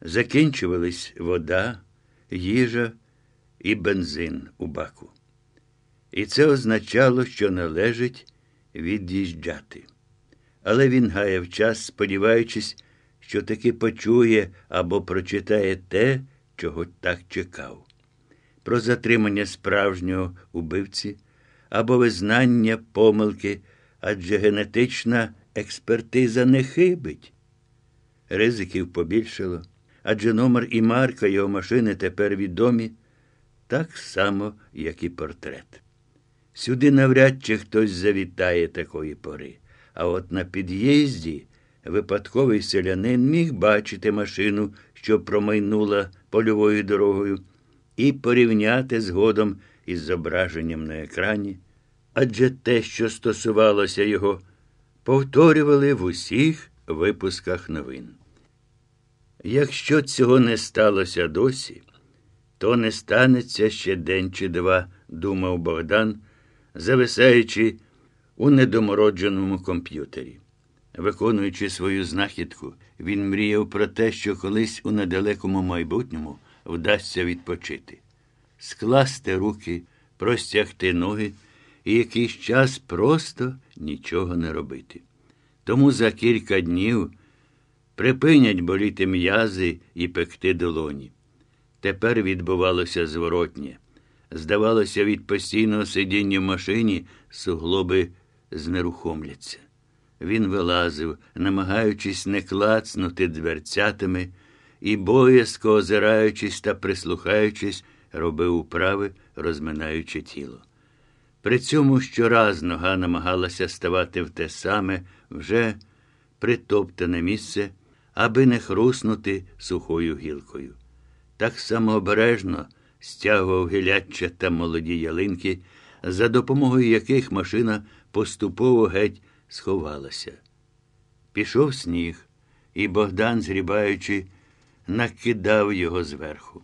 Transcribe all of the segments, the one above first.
Закінчувались вода, їжа і бензин у баку. І це означало, що належить від'їжджати. Але він гаяв час, сподіваючись, що таки почує або прочитає те, чого так чекав. Про затримання справжнього убивці або визнання помилки, адже генетична експертиза не хибить. Ризиків побільшало, адже номер і марка його машини тепер відомі так само, як і портрет. Сюди навряд чи хтось завітає такої пори. А от на під'їзді випадковий селянин міг бачити машину, що промайнула польовою дорогою, і порівняти згодом із зображенням на екрані. Адже те, що стосувалося його, повторювали в усіх випусках новин. Якщо цього не сталося досі, то не станеться ще день чи два, думав Богдан, зависаючи у недомородженому комп'ютері. Виконуючи свою знахідку, він мріяв про те, що колись у недалекому майбутньому вдасться відпочити, скласти руки, простягти ноги і якийсь час просто нічого не робити. Тому за кілька днів припинять боліти м'язи і пекти долоні. Тепер відбувалося зворотнє. Здавалося, від постійного сидіння в машині суглоби знерухомляться. Він вилазив, намагаючись не клацнути дверцятами, і боязко озираючись та прислухаючись, робив управи, розминаючи тіло. При цьому щораз нога намагалася ставати в те саме, вже притоптане місце, аби не хруснути сухою гілкою. Так само обережно стягував гіляччя та молоді ялинки, за допомогою яких машина поступово геть сховалася. Пішов сніг, і Богдан, зрібаючи, накидав його зверху.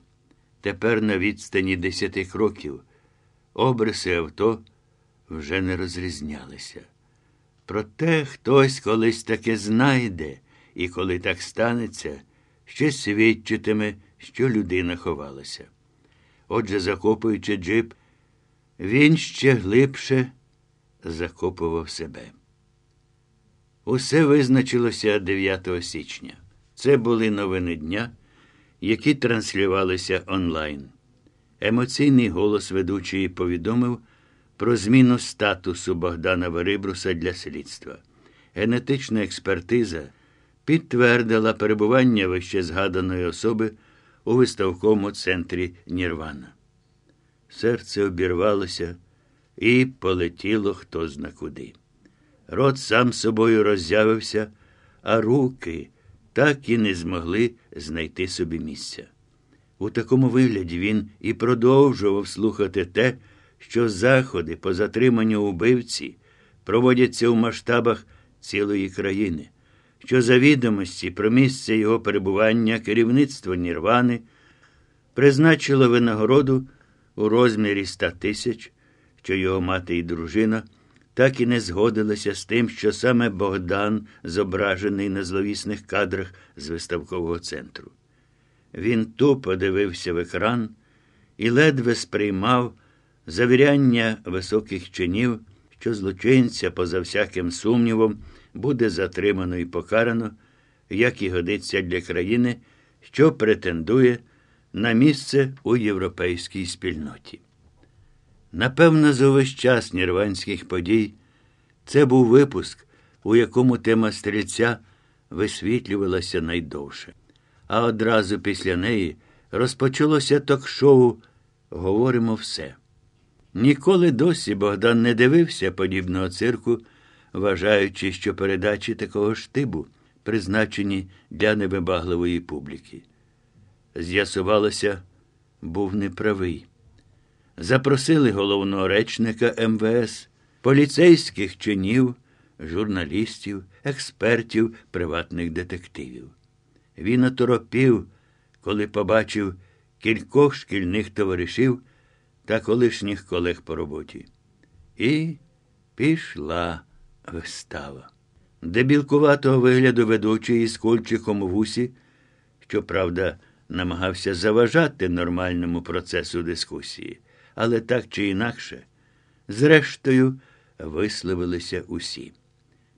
Тепер на відстані десяти кроків обриси авто вже не розрізнялися. Проте хтось колись таке знайде, і коли так станеться, ще свідчитиме, що людина ховалася. Отже, закопуючи джип, він ще глибше закопував себе. Усе визначилося 9 січня. Це були новини дня, які транслювалися онлайн. Емоційний голос ведучої повідомив про зміну статусу Богдана Верибруса для слідства. Генетична експертиза підтвердила перебування вище згаданої особи у виставковому центрі Нірвана. Серце обірвалося і полетіло хто зна куди. Рот сам собою роззявився, а руки так і не змогли знайти собі місця. У такому вигляді він і продовжував слухати те, що заходи по затриманню убивці проводяться у масштабах цілої країни, що за відомості про місце його перебування керівництво Нірвани призначило винагороду у розмірі ста тисяч, що його мати і дружина так і не згодилися з тим, що саме Богдан зображений на зловісних кадрах з виставкового центру. Він тупо дивився в екран і ледве сприймав завіряння високих чинів, що злочинця, поза всяким сумнівом, буде затримано і покарано, як і годиться для країни, що претендує на місце у європейській спільноті. Напевно, за увесь час нірванських подій це був випуск, у якому тема стрільця висвітлювалася найдовше. А одразу після неї розпочалося ток-шоу Говоримо все. Ніколи досі Богдан не дивився подібного цирку, вважаючи, що передачі такого штибу призначені для невибагливої публіки. З'ясувалося, був неправий. Запросили головного речника МВС, поліцейських чинів, журналістів, експертів, приватних детективів. Він оторопів, коли побачив кількох шкільних товаришів та колишніх колег по роботі. І пішла вистава. Дебілкуватого вигляду ведучий із кольчиком у вусі, щоправда, намагався заважати нормальному процесу дискусії, але так чи інакше, зрештою, висловилися усі.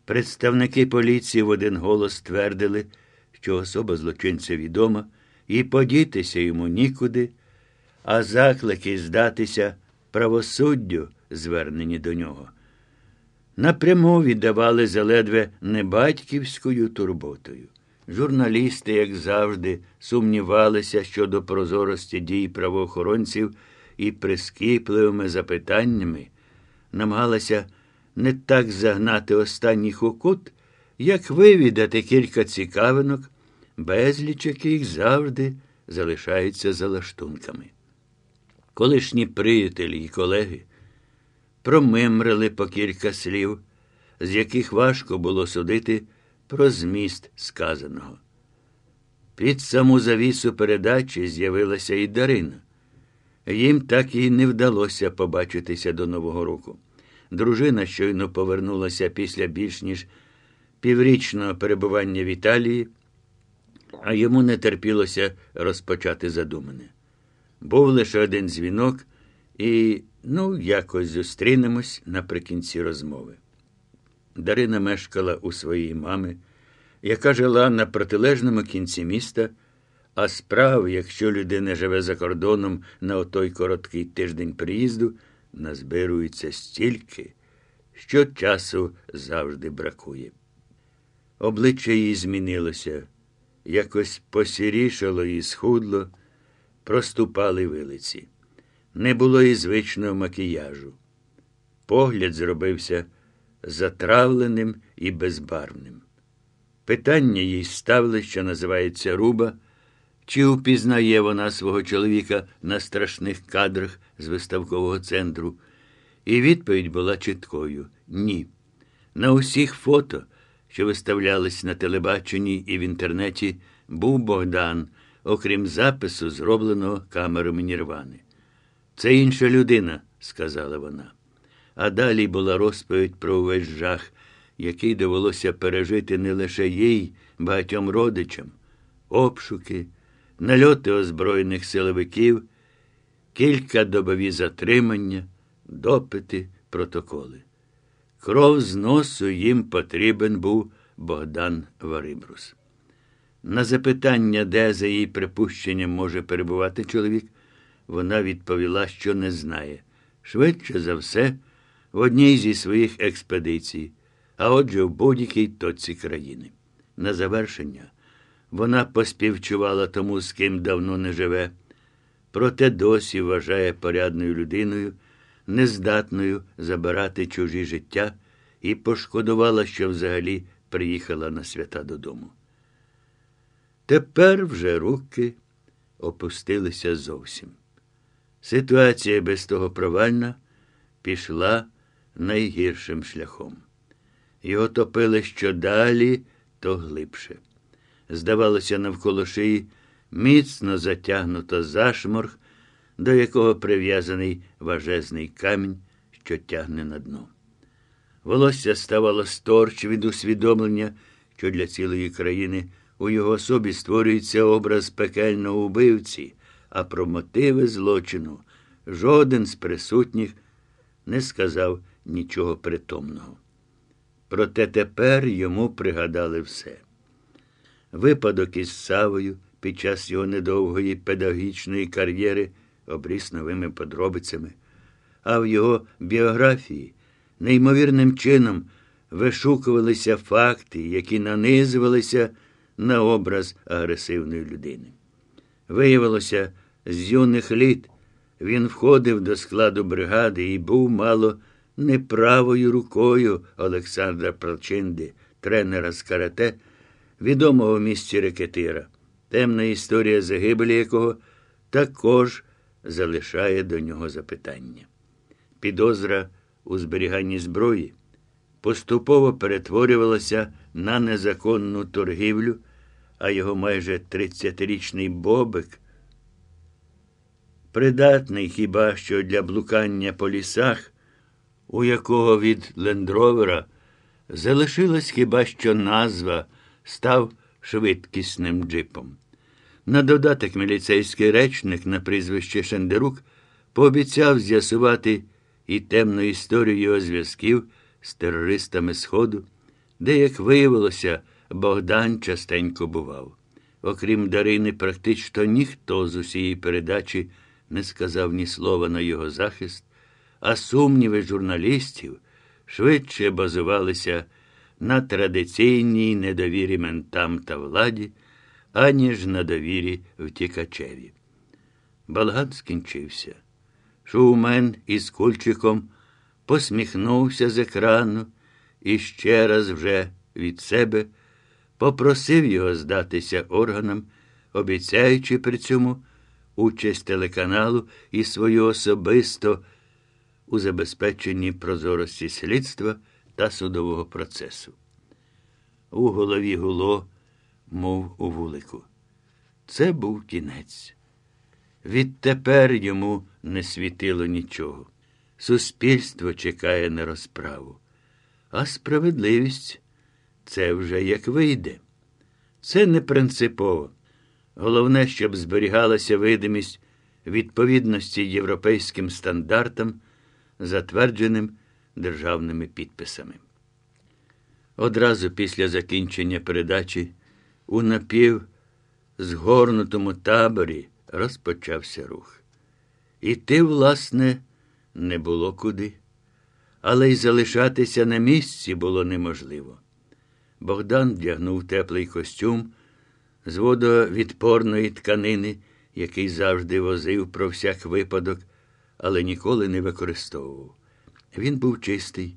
Представники поліції в один голос твердили, що особа злочинця відома, і подітися йому нікуди, а заклики здатися правосуддю, звернені до нього, напряму віддавали заледве не батьківською турботою. Журналісти, як завжди, сумнівалися щодо прозорості дій правоохоронців і прискіпливими запитаннями намагалися не так загнати останніх у кут, як вивідати кілька цікавинок, безліч яких завжди залишаються залаштунками. Колишні приятелі і колеги промимрили по кілька слів, з яких важко було судити про зміст сказаного. Під саму завісу передачі з'явилася і Дарина. Їм так і не вдалося побачитися до Нового року. Дружина щойно повернулася після більш ніж піврічного перебування в Італії, а йому не терпілося розпочати задумане. Був лише один дзвінок, і, ну, якось зустрінемось наприкінці розмови. Дарина мешкала у своїй мами, яка жила на протилежному кінці міста, а справ, якщо людина живе за кордоном на отой короткий тиждень приїзду, назбирується стільки, що часу завжди бракує. Обличчя її змінилося, якось посірішало і схудло, проступали вилиці. Не було і звичного макіяжу. Погляд зробився затравленим і безбарвним. Питання їй ставили, що називається Руба, чи упізнає вона свого чоловіка на страшних кадрах з виставкового центру. І відповідь була чіткою ні. На усіх фото, що виставлялись на телебаченні і в інтернеті, був Богдан, окрім запису, зробленого камерами Нірвани. Це інша людина, сказала вона. А далі була розповідь про увесь жах, який довелося пережити не лише їй, багатьом родичам, обшуки, нальоти озброєних силовиків, кілька добові затримання, допити, протоколи. Кров з носу їм потрібен був Богдан Варибрус. На запитання, де за її припущенням може перебувати чоловік, вона відповіла, що не знає. Швидше за все, в одній зі своїх експедицій, а отже, в будь-якій точці країни. На завершення вона поспівчувала тому, з ким давно не живе, проте досі вважає порядною людиною, нездатною забирати чужі життя, і пошкодувала, що взагалі приїхала на свята додому. Тепер вже руки опустилися зовсім. Ситуація без того провальна пішла найгіршим шляхом. Його топили що далі, то глибше. Здавалося, навколо шиї міцно затягнуто зашморг, до якого прив'язаний важезний камінь, що тягне на дно. Волосся ставало сторч від усвідомлення, що для цілої країни у його особі створюється образ пекельного убивці, а про мотиви злочину жоден з присутніх не сказав нічого притомного. Проте тепер йому пригадали все. Випадок із Савою під час його недовгої педагогічної кар'єри обріс новими подробицями, а в його біографії неймовірним чином вишукувалися факти, які нанизувалися на образ агресивної людини. Виявилося, з юних літ він входив до складу бригади і був мало не правою рукою Олександра Прочинди, тренера з карате, відомого в місті рекетира, темна історія загибелі якого також залишає до нього запитання. Підозра у зберіганні зброї поступово перетворювалася на незаконну торгівлю, а його майже 30-річний Бобик, придатний хіба що для блукання по лісах, у якого від лендровера залишилась хіба що назва, став швидкісним джипом. На додаток міліцейський речник на прізвище Шендерук пообіцяв з'ясувати і темну історію його зв'язків з терористами Сходу, де, як виявилося, Богдан частенько бував. Окрім Дарини, практично ніхто з усієї передачі не сказав ні слова на його захист, а сумніви журналістів швидше базувалися на традиційній недовірі ментам та владі, аніж на довірі втікачеві. Балган скінчився. Шоумен із кульчиком посміхнувся з екрану і ще раз вже від себе попросив його здатися органам, обіцяючи при цьому участь телеканалу і свою особисто у забезпеченні прозорості слідства та судового процесу. У голові гуло, мов у вулику. Це був кінець. Відтепер йому не світило нічого. Суспільство чекає на розправу, а справедливість це вже як вийде. Це не принципово. Головне, щоб зберігалася видимість відповідності європейським стандартам, затвердженим державними підписами. Одразу після закінчення передачі у напів згорнутому таборі розпочався рух. Іти, власне, не було куди, але й залишатися на місці було неможливо. Богдан вдягнув теплий костюм з водовідпорної тканини, який завжди возив про всяк випадок, але ніколи не використовував. Він був чистий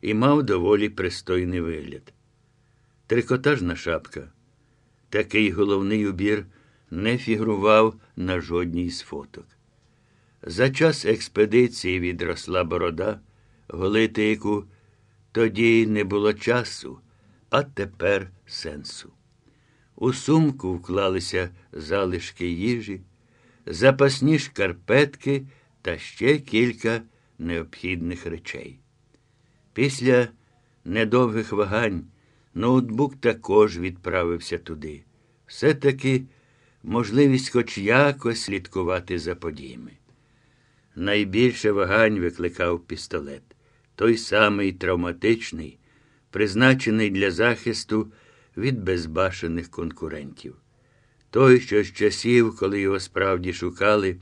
і мав доволі пристойний вигляд. Трикотажна шапка. Такий головний убір не фігурував на жодній з фоток. За час експедиції відросла борода, голити яку тоді не було часу, а тепер сенсу. У сумку вклалися залишки їжі, запасні шкарпетки та ще кілька необхідних речей. Після недовгих вагань ноутбук також відправився туди. Все-таки можливість хоч якось слідкувати за подіями. Найбільше вагань викликав пістолет, той самий травматичний, призначений для захисту від безбашених конкурентів. Той, що з часів, коли його справді шукали,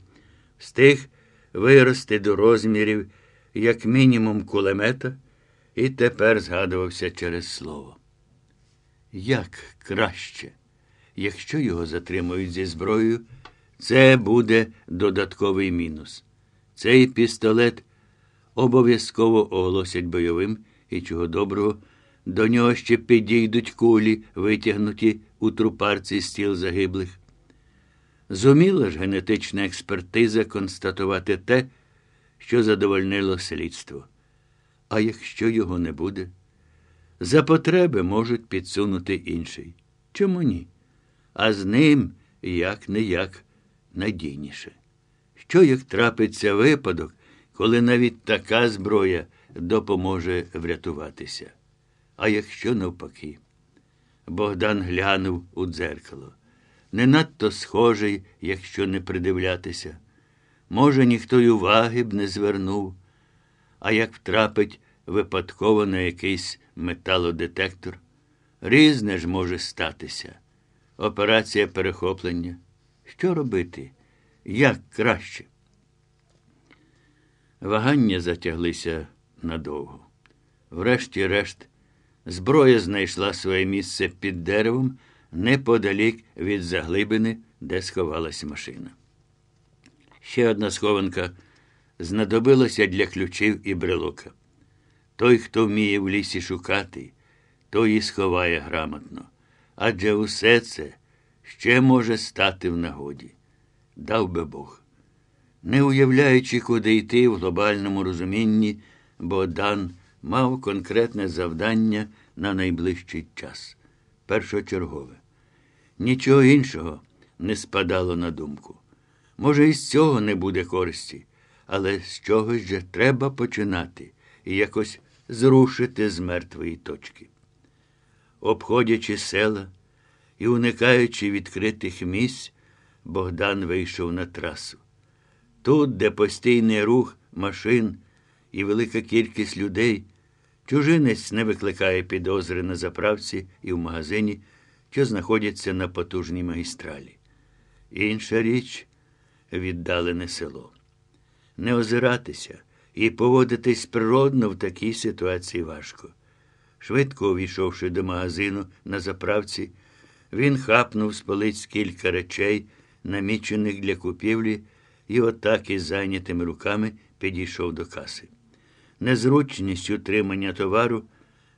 встиг вирости до розмірів, як мінімум, кулемета, і тепер згадувався через слово. Як краще, якщо його затримують зі зброєю, це буде додатковий мінус. Цей пістолет обов'язково оголосять бойовим і чого доброго. До нього ще підійдуть кулі, витягнуті у трупарці з тіл загиблих. Зуміла ж генетична експертиза констатувати те, що задовольнило слідство. А якщо його не буде, за потреби можуть підсунути інший. Чому ні? А з ним як не як надійніше. Що як трапиться випадок, коли навіть така зброя допоможе врятуватися? А якщо навпаки? Богдан глянув у дзеркало. Не надто схожий, якщо не придивлятися. Може, ніхто й уваги б не звернув, а як втрапить випадково на якийсь металодетектор, різне ж може статися. Операція перехоплення. Що робити? Як краще? Вагання затяглися надовго. Врешті-решт. Зброя знайшла своє місце під деревом неподалік від заглибини, де сховалась машина. Ще одна схованка знадобилася для ключів і брелока. Той, хто вміє в лісі шукати, той і сховає грамотно. Адже усе це ще може стати в нагоді. Дав би Бог. Не уявляючи, куди йти в глобальному розумінні, Богдан мав конкретне завдання на найближчий час першочергове. Нічого іншого не спадало на думку. Може, і з цього не буде користі, але з чогось же треба починати і якось зрушити з мертвої точки. Обходячи села і уникаючи відкритих місць, Богдан вийшов на трасу. Тут, де постійний рух машин і велика кількість людей, чужинець не викликає підозри на заправці і в магазині, що знаходяться на потужній магістралі. Інша річ віддалене село. Не озиратися і поводитись природно в такій ситуації важко. Швидко увійшовши до магазину на заправці, він хапнув з полиць кілька речей, намічених для купівлі, і отак із зайнятими руками підійшов до каси. Незручність утримання товару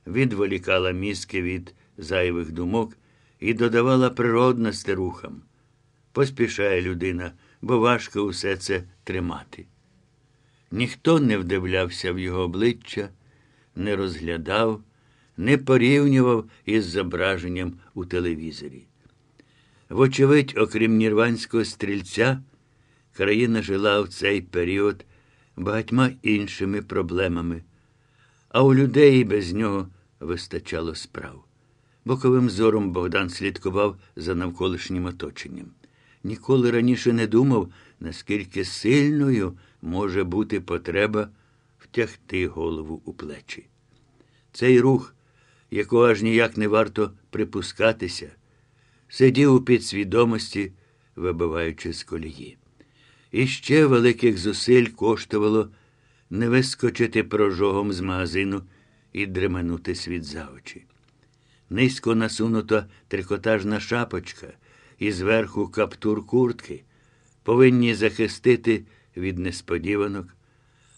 відволікала мізки від зайвих думок і додавала природності рухам. Поспішає людина, бо важко усе це тримати. Ніхто не вдивлявся в його обличчя, не розглядав, не порівнював із зображенням у телевізорі. Вочевидь, окрім нірванського стрільця, країна жила в цей період багатьма іншими проблемами, а у людей без нього вистачало справ. Боковим зором Богдан слідкував за навколишнім оточенням. Ніколи раніше не думав, наскільки сильною може бути потреба втягти голову у плечі. Цей рух, якого аж ніяк не варто припускатися, сидів у підсвідомості, вибиваючи з колії. І ще великих зусиль коштувало не вискочити прожогом з магазину і дременути світ за очі. Низько насунута трикотажна шапочка і зверху каптур куртки повинні захистити від несподіванок,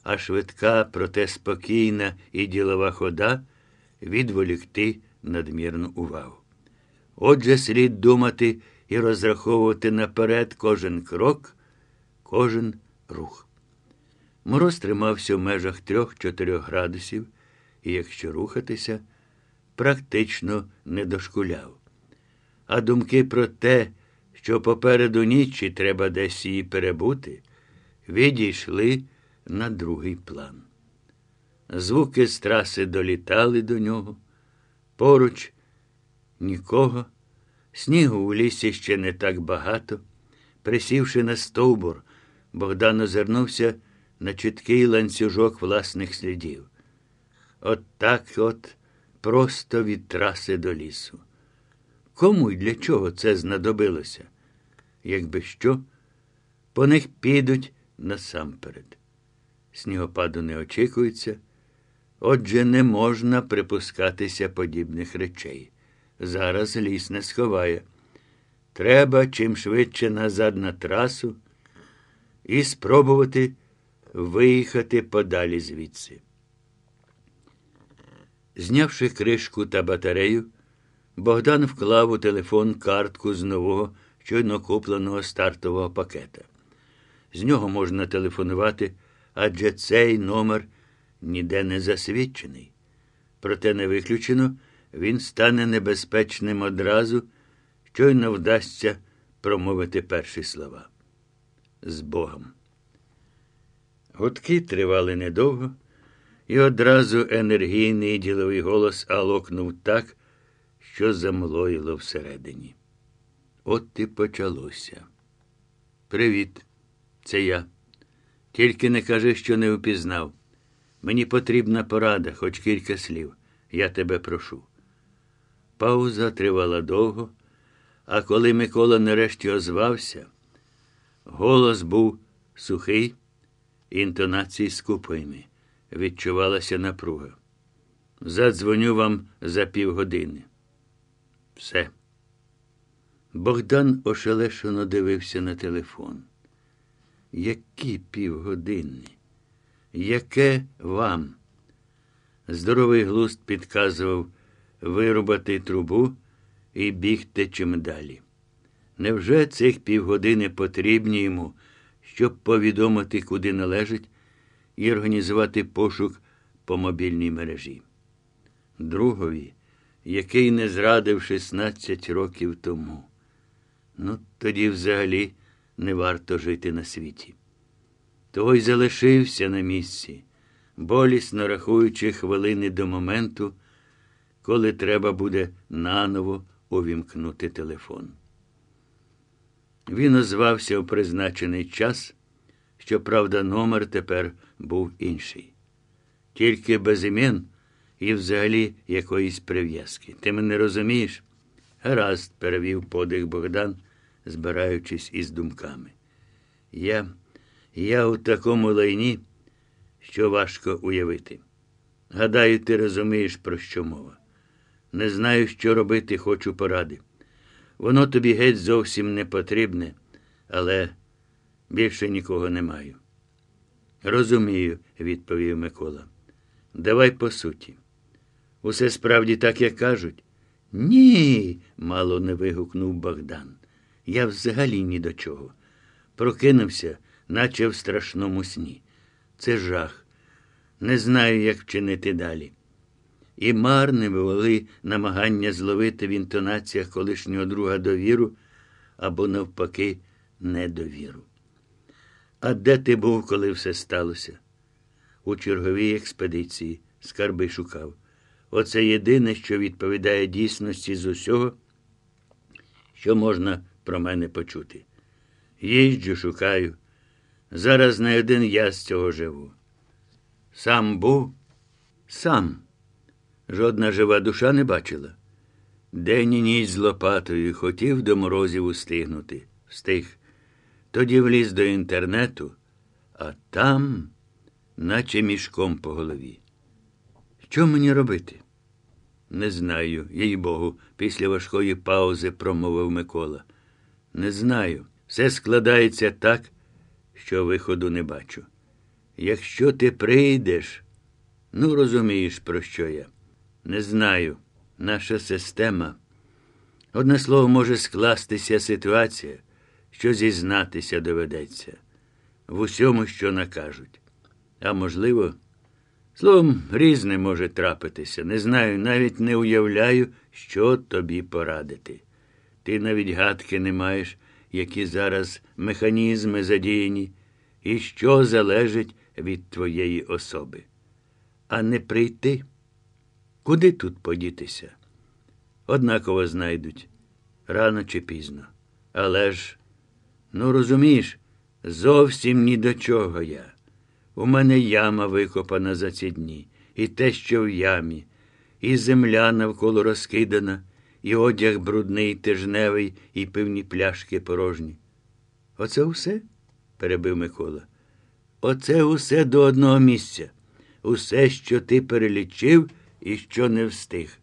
а швидка, проте спокійна і ділова хода відволікти надмірну увагу. Отже, слід думати і розраховувати наперед кожен крок, кожен рух. Мороз тримався в межах трьох-чотирьох градусів, і якщо рухатися, практично не дошкуляв. А думки про те, що попереду ніч і треба десь її перебути, відійшли на другий план. Звуки з траси долітали до нього. Поруч нікого, снігу у лісі ще не так багато. Присівши на стовбур, Богдан озирнувся на чіткий ланцюжок власних слідів. От так от просто від траси до лісу. Кому й для чого це знадобилося? Якби що, по них підуть насамперед. Снігопаду не очікується, отже, не можна припускатися подібних речей. Зараз ліс не сховає. Треба чим швидше назад на трасу і спробувати виїхати подалі звідси. Знявши кришку та батарею, Богдан вклав у телефон картку з нового щойно купленого стартового пакета. З нього можна телефонувати, адже цей номер ніде не засвідчений. Проте не виключено, він стане небезпечним одразу, щойно вдасться промовити перші слова. З Богом. Гудки тривали недовго, і одразу енергійний діловий голос алокнув так, що замлоїло всередині. От і почалося. Привіт, це я. Тільки не кажи, що не впізнав. Мені потрібна порада, хоч кілька слів. Я тебе прошу. Пауза тривала довго, а коли Микола нарешті озвався, голос був сухий, інтонації скупими. Відчувалася напруга. Задзвоню вам за півгодини. Все. Богдан ошелешено дивився на телефон. Які півгодини? Яке вам? Здоровий глуст підказував вирубати трубу і бігти чим далі. Невже цих півгодини потрібні йому, щоб повідомити, куди належить, і організувати пошук по мобільній мережі? Другові, який не зрадив 16 років тому. Ну, тоді взагалі не варто жити на світі. Той залишився на місці, болісно рахуючи хвилини до моменту, коли треба буде наново увімкнути телефон. Він озвався у призначений час, щоправда, номер тепер був інший. Тільки без імен і взагалі якоїсь прив'язки. Ти мене розумієш? Гаразд, перевів подих Богдан, збираючись із думками. Я, я у такому лайні, що важко уявити. Гадаю, ти розумієш, про що мова. Не знаю, що робити, хочу поради. Воно тобі геть зовсім не потрібне, але більше нікого не маю. Розумію, відповів Микола. Давай по суті. Усе справді так, як кажуть. Ні, мало не вигукнув Богдан. Я взагалі ні до чого. Прокинувся, наче в страшному сні. Це жах. Не знаю, як вчинити далі. І марне були намагання зловити в інтонаціях колишнього друга довіру або, навпаки, недовіру. А де ти був, коли все сталося? У черговій експедиції скарби шукав. Оце єдине, що відповідає дійсності з усього, що можна про мене почути. Їжджу, шукаю. Зараз не один я з цього живу. Сам був, сам. Жодна жива душа не бачила. День і ніч з лопатою хотів до морозів устигнути. Встиг. Тоді вліз до інтернету, а там, наче мішком по голові. Що мені робити? Не знаю, їй Богу, після важкої паузи промовив Микола. Не знаю. Все складається так, що виходу не бачу. Якщо ти прийдеш, ну розумієш, про що я. Не знаю. Наша система. Одне слово, може скластися ситуація, що зізнатися доведеться в усьому, що накажуть. А можливо, словом, різне може трапитися. Не знаю, навіть не уявляю, що тобі порадити. Ти навіть гадки не маєш, які зараз механізми задіяні, і що залежить від твоєї особи. А не прийти. Куди тут подітися? Однаково знайдуть рано чи пізно. Але ж, ну розумієш, зовсім ні до чого я. У мене яма викопана за ці дні, і те, що в ямі, і земля навколо розкидана, і одяг брудний, тижневий, і пивні пляшки порожні. Оце усе? перебив Микола. Оце усе до одного місця. Усе, що ти перелічив і що не встиг.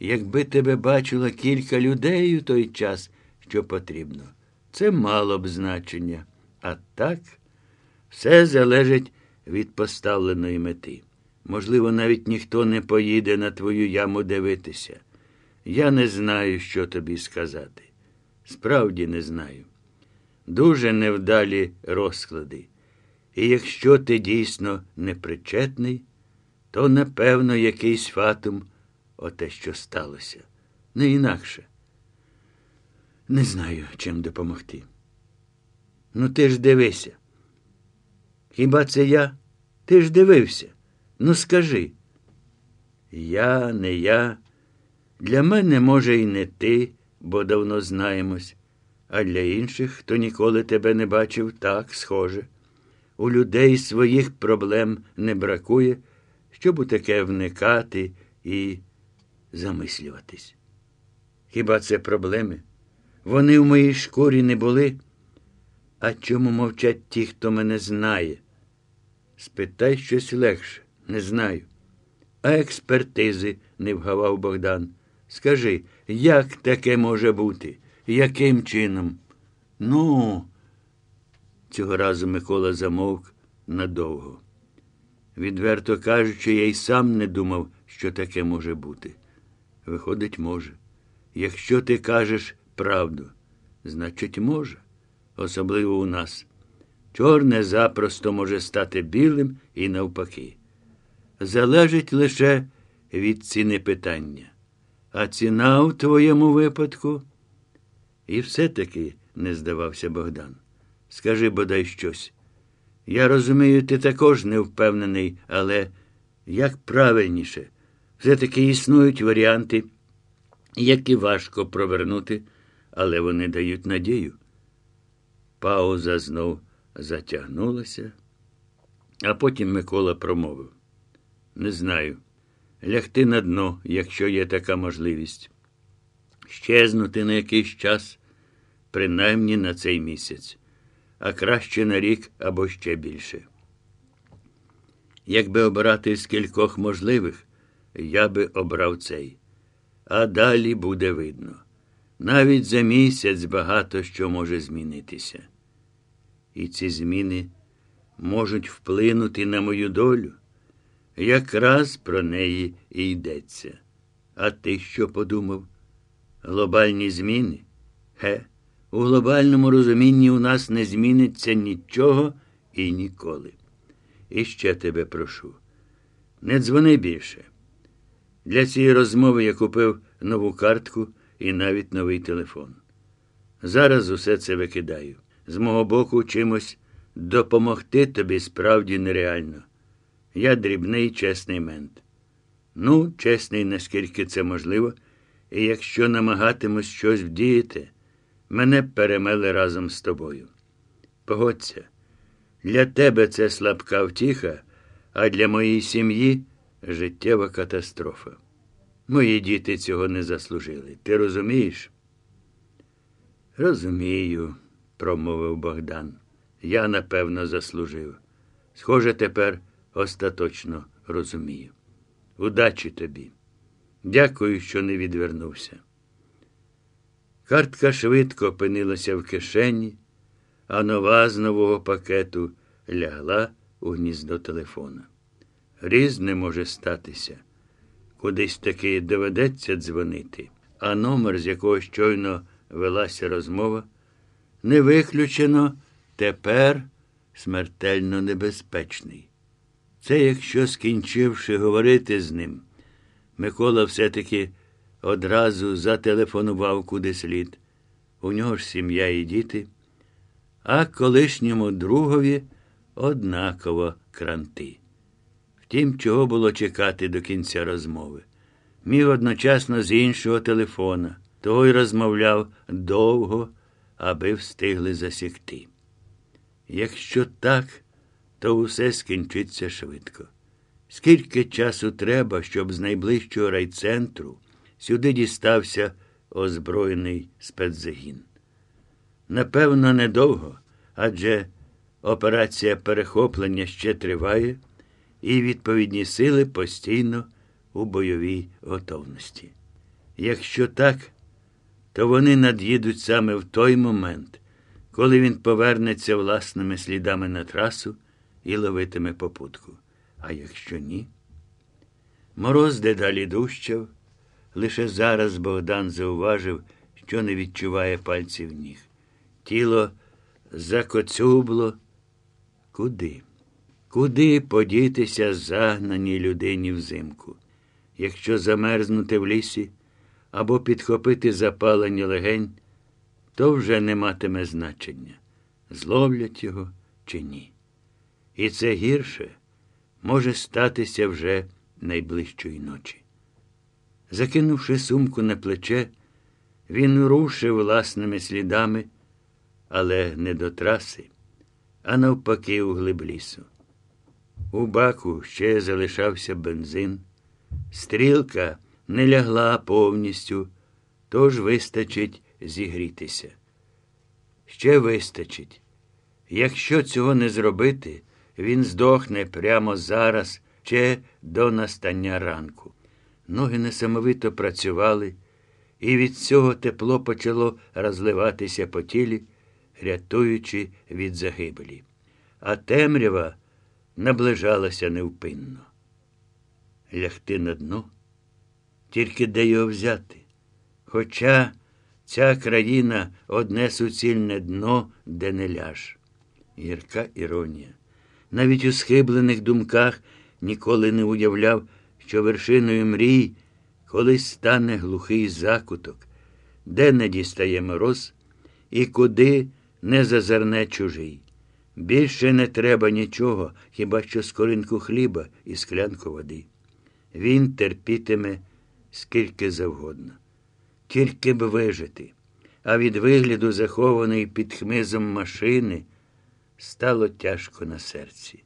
Якби тебе бачило кілька людей у той час, що потрібно, це мало б значення. А так, все залежить від поставленої мети. Можливо, навіть ніхто не поїде на твою яму дивитися. Я не знаю, що тобі сказати. Справді не знаю. Дуже невдалі розклади. І якщо ти дійсно непричетний, то, напевно, якийсь фатум оте, що сталося. Не інакше. Не знаю, чим допомогти. Ну, ти ж дивися. Хіба це я? Ти ж дивився. Ну, скажи. Я, не я. Для мене, може, і не ти, бо давно знаємось, а для інших, хто ніколи тебе не бачив, так схоже. У людей своїх проблем не бракує, щоб у таке вникати і замислюватись. Хіба це проблеми? Вони в моїй шкурі не були. А чому мовчать ті, хто мене знає? Спитай щось легше, не знаю. А експертизи, не вгавав Богдан. Скажи, як таке може бути? Яким чином? Ну, цього разу Микола замовк надовго. Відверто кажучи, я й сам не думав, що таке може бути. Виходить, може. Якщо ти кажеш правду, значить, може, особливо у нас. Чорне запросто може стати білим і навпаки. Залежить лише від ціни питання. А ціна в твоєму випадку? І все-таки не здавався Богдан. Скажи бодай щось. Я розумію, ти також не впевнений, але як правильніше, все-таки існують варіанти, які важко провернути, але вони дають надію. Пауза знов затягнулася, а потім Микола промовив. Не знаю. Лягти на дно, якщо є така можливість. Щезнути на якийсь час, принаймні на цей місяць, а краще на рік або ще більше. Якби обирати з кількох можливих, я би обрав цей. А далі буде видно. Навіть за місяць багато що може змінитися. І ці зміни можуть вплинути на мою долю. Якраз про неї і йдеться. А ти що подумав? Глобальні зміни? Ге, у глобальному розумінні у нас не зміниться нічого і ніколи. І ще тебе прошу. Не дзвони більше. Для цієї розмови я купив нову картку і навіть новий телефон. Зараз усе це викидаю. З мого боку, чимось допомогти тобі справді нереально. Я дрібний чесний мент. Ну, чесний, наскільки це можливо, і якщо намагатимусь щось вдіяти, мене перемели разом з тобою. Погодься, для тебе це слабка втіха, а для моєї сім'ї життєва катастрофа. Мої діти цього не заслужили. Ти розумієш? Розумію, промовив Богдан. Я, напевно, заслужив. Схоже, тепер остаточно розумію. Удачі тобі. Дякую, що не відвернувся. Картка швидко опинилася в кишені, а нова з нового пакету лягла у гніздо телефона. Різне може статися. Кудись таки доведеться дзвонити, а номер, з якого щойно велася розмова, не виключено тепер смертельно небезпечний. Це якщо, скінчивши говорити з ним, Микола все-таки одразу зателефонував куди слід. У нього ж сім'я і діти, а колишньому другові однаково кранти. Втім, чого було чекати до кінця розмови. Міг одночасно з іншого телефона, той розмовляв довго, аби встигли засікти. Якщо так, то усе скінчиться швидко. Скільки часу треба, щоб з найближчого райцентру сюди дістався озброєний спецзагін? Напевно, недовго, адже операція перехоплення ще триває, і відповідні сили постійно у бойовій готовності. Якщо так, то вони над'їдуть саме в той момент, коли він повернеться власними слідами на трасу і ловитиме попутку. А якщо ні? Мороз дедалі дужчав. Лише зараз Богдан зауважив, що не відчуває пальців ніг. Тіло закоцюбло. Куди? Куди подітися загнаній людині взимку? Якщо замерзнути в лісі або підхопити запалення легень, то вже не матиме значення, зловлять його чи ні. І це гірше може статися вже найближчої ночі. Закинувши сумку на плече, він рушив власними слідами, але не до траси, а навпаки, у глиб лісу. У баку ще залишався бензин, стрілка не лягла повністю, тож вистачить зігрітися. Ще вистачить. Якщо цього не зробити, він здохне прямо зараз ще до настання ранку. Ноги несамовито працювали, і від цього тепло почало розливатися по тілі, рятуючи від загибелі. А темрява наближалася невпинно. Лягти на дно, тільки де його взяти. Хоча ця країна одне суцільне дно, де не ляж. Гірка іронія. Навіть у схиблених думках ніколи не уявляв, що вершиною мрій колись стане глухий закуток, де не дістає мороз і куди не зазирне чужий. Більше не треба нічого, хіба що скоринку хліба і склянку води. Він терпітиме скільки завгодно, тільки б вижити. а від вигляду захованої під хмизом машини стало тяжко на серці.